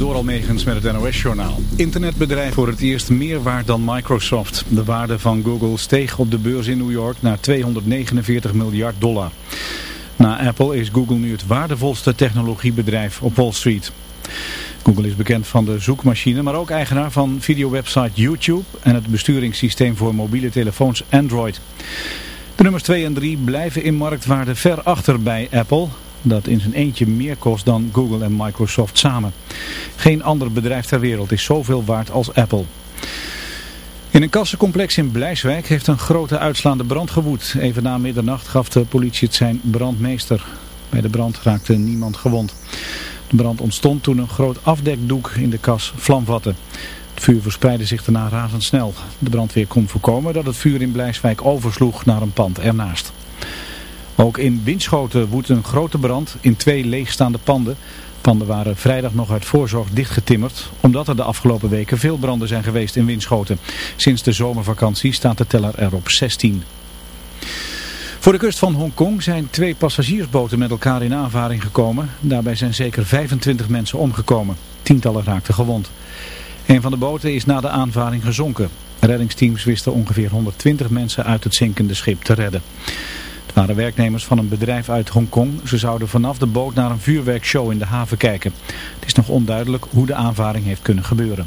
door Almegens met het NOS-journaal. Internetbedrijf voor het eerst meer waard dan Microsoft. De waarde van Google steeg op de beurs in New York naar 249 miljard dollar. Na Apple is Google nu het waardevolste technologiebedrijf op Wall Street. Google is bekend van de zoekmachine, maar ook eigenaar van videowebsite YouTube en het besturingssysteem voor mobiele telefoons Android. De nummers 2 en 3 blijven in marktwaarde ver achter bij Apple dat in zijn eentje meer kost dan Google en Microsoft samen. Geen ander bedrijf ter wereld is zoveel waard als Apple. In een kassencomplex in Blijswijk heeft een grote uitslaande brand gewoed. Even na middernacht gaf de politie het zijn brandmeester. Bij de brand raakte niemand gewond. De brand ontstond toen een groot afdekdoek in de kas vlam vatte. Het vuur verspreidde zich daarna razendsnel. De brandweer kon voorkomen dat het vuur in Blijswijk oversloeg naar een pand ernaast. Ook in Winschoten woedt een grote brand in twee leegstaande panden. Panden waren vrijdag nog uit voorzorg dichtgetimmerd, omdat er de afgelopen weken veel branden zijn geweest in Winschoten. Sinds de zomervakantie staat de teller er op 16. Voor de kust van Hongkong zijn twee passagiersboten met elkaar in aanvaring gekomen. Daarbij zijn zeker 25 mensen omgekomen. Tientallen raakten gewond. Een van de boten is na de aanvaring gezonken. Reddingsteams wisten ongeveer 120 mensen uit het zinkende schip te redden. Het waren werknemers van een bedrijf uit Hongkong. Ze zouden vanaf de boot naar een vuurwerkshow in de haven kijken. Het is nog onduidelijk hoe de aanvaring heeft kunnen gebeuren.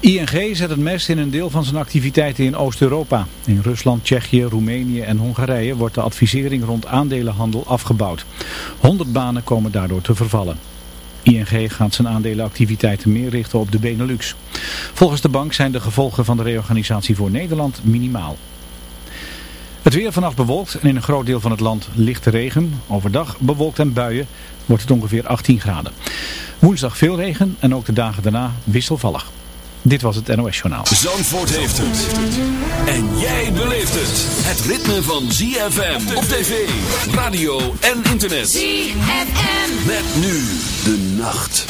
ING zet het mes in een deel van zijn activiteiten in Oost-Europa. In Rusland, Tsjechië, Roemenië en Hongarije wordt de advisering rond aandelenhandel afgebouwd. 100 banen komen daardoor te vervallen. ING gaat zijn aandelenactiviteiten meer richten op de Benelux. Volgens de bank zijn de gevolgen van de reorganisatie voor Nederland minimaal. Het weer vannacht bewolkt en in een groot deel van het land lichte regen. Overdag bewolkt en buien wordt het ongeveer 18 graden. Woensdag veel regen en ook de dagen daarna wisselvallig. Dit was het NOS Journaal. Zandvoort heeft het. En jij beleeft het. Het ritme van ZFM op tv, radio en internet. ZFM. Met nu de nacht.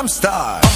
I'm starved.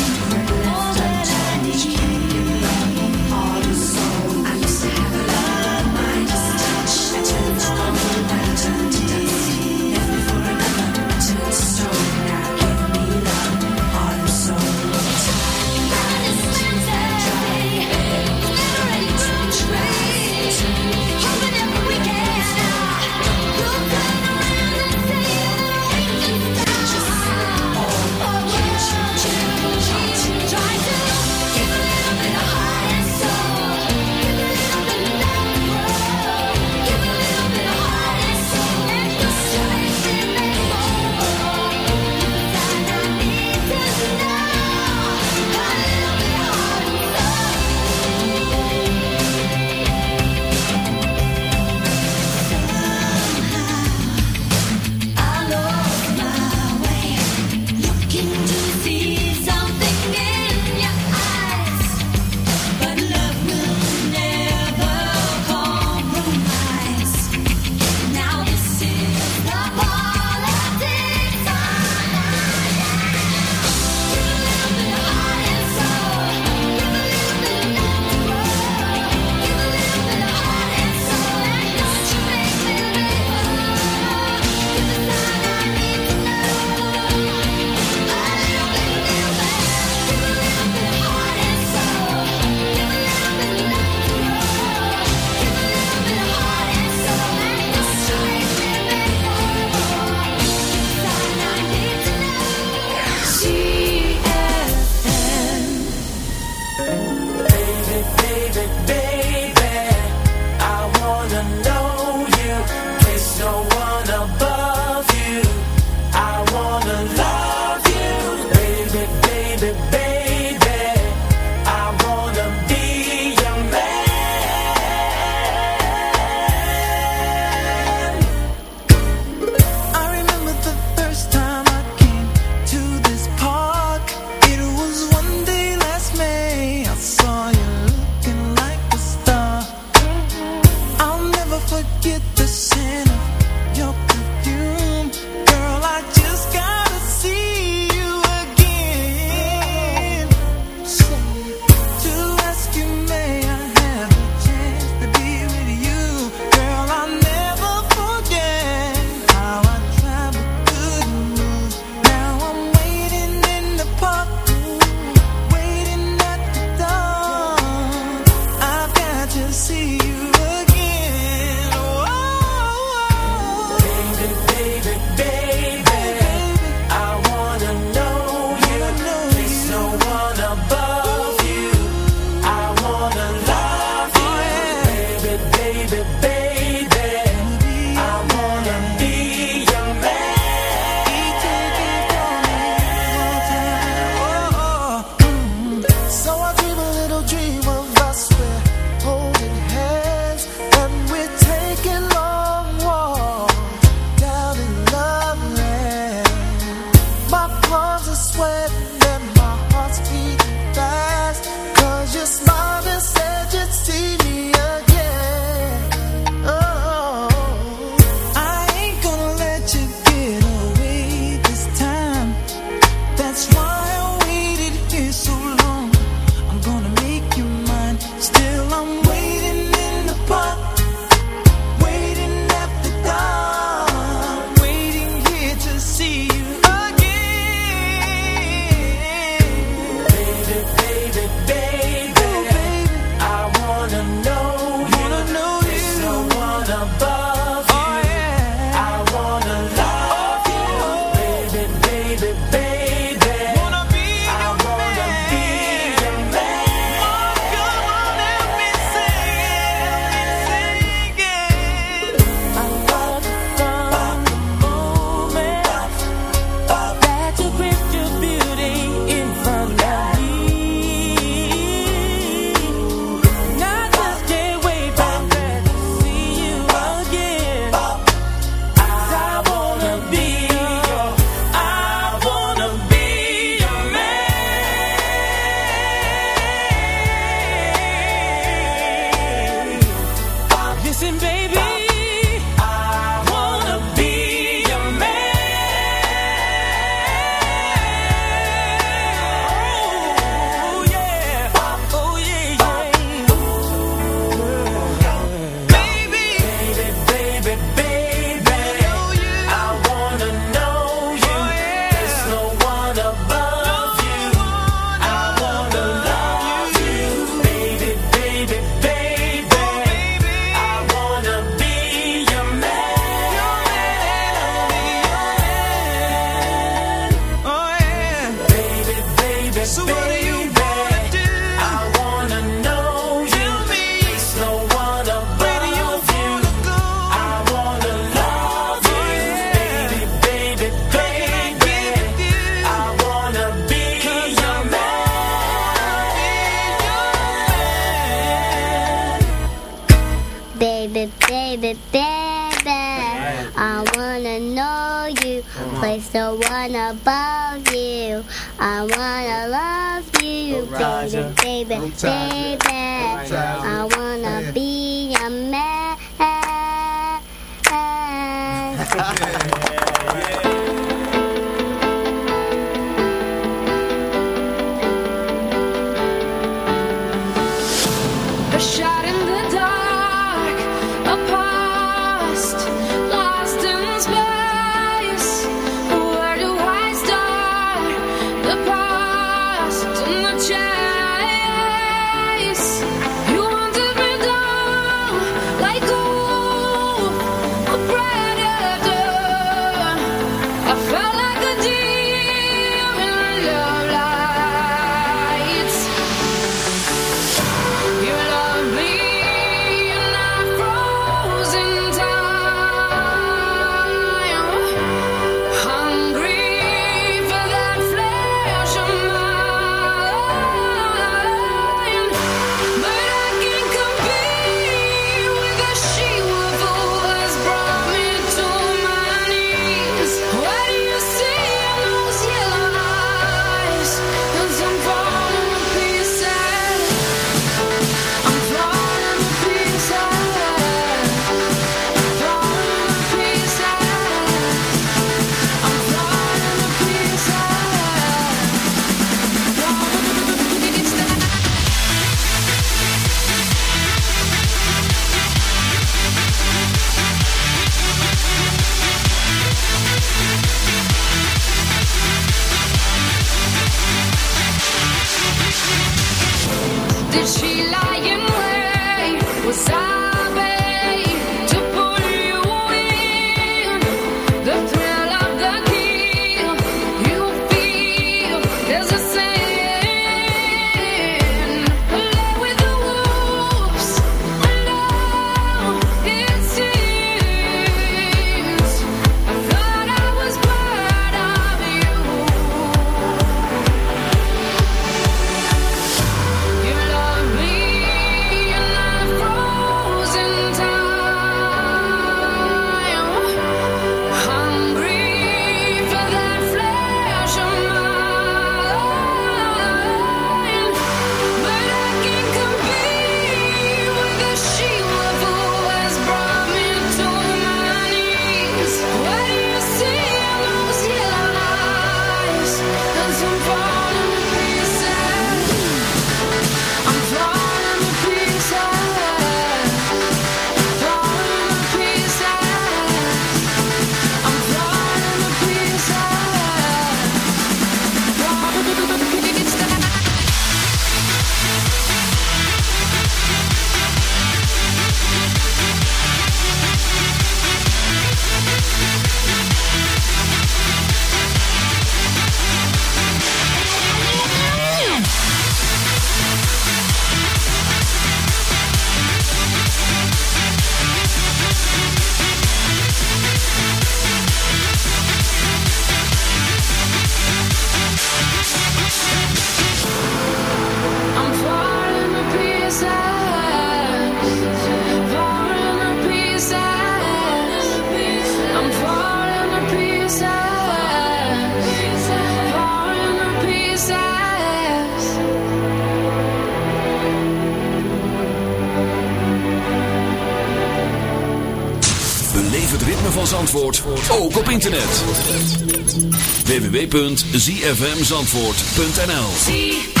www.zfmzandvoort.nl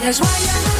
that's why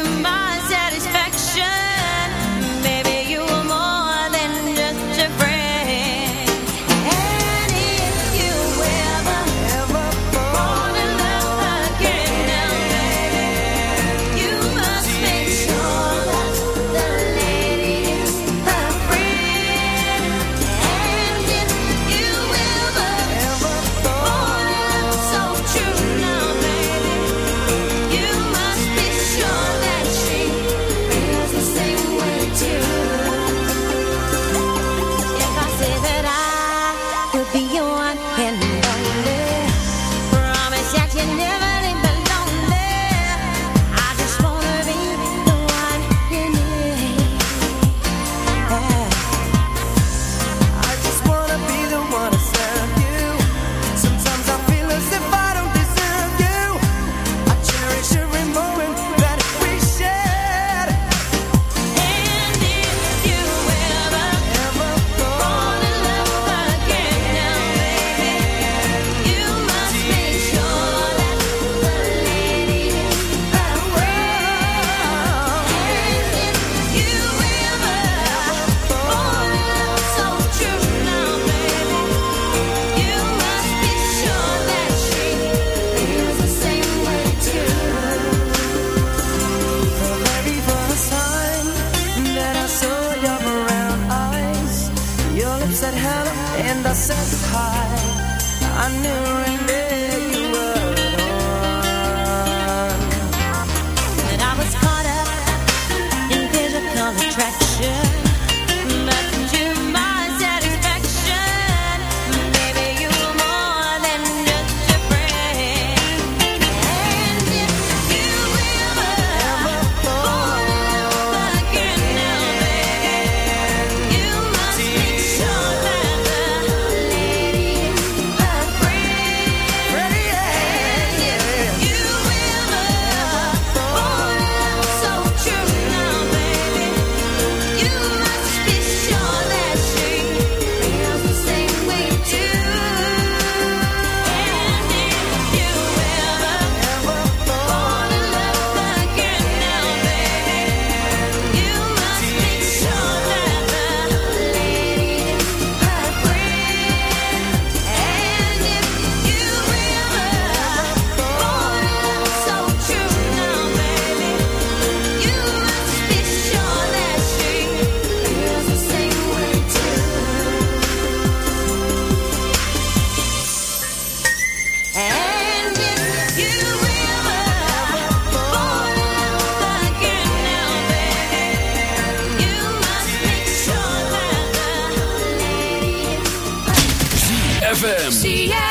ZFM.